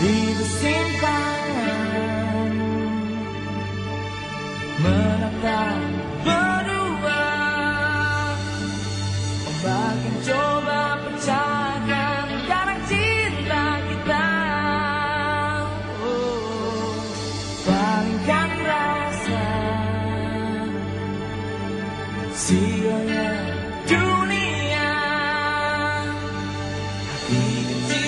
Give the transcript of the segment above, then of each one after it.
di persimpangan menatap berdua yang coba pecahkan karang cinta kita. Oh, palingkan rasa. Sianya dunia. Hati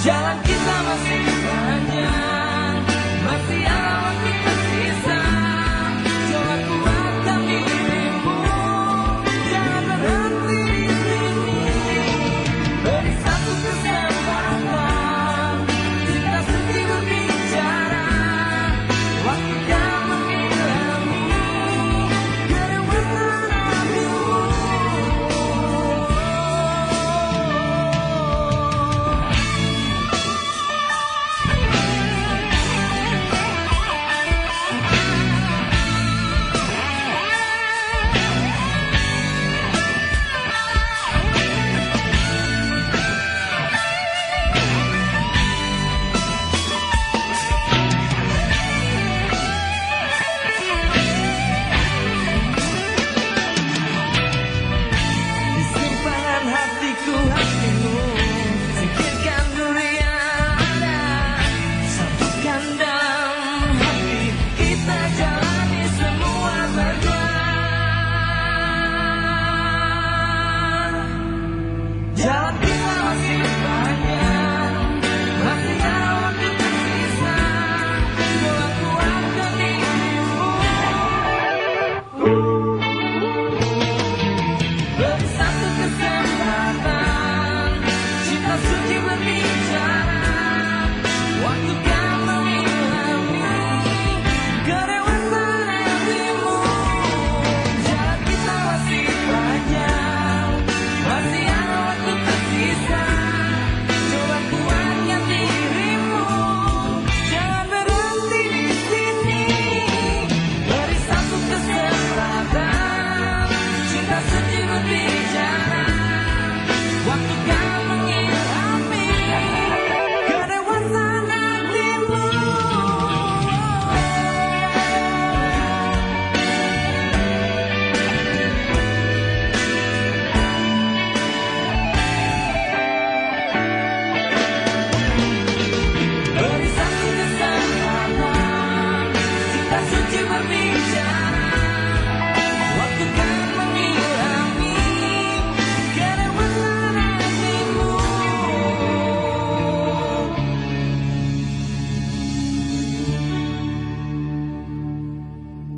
Jalan kita masih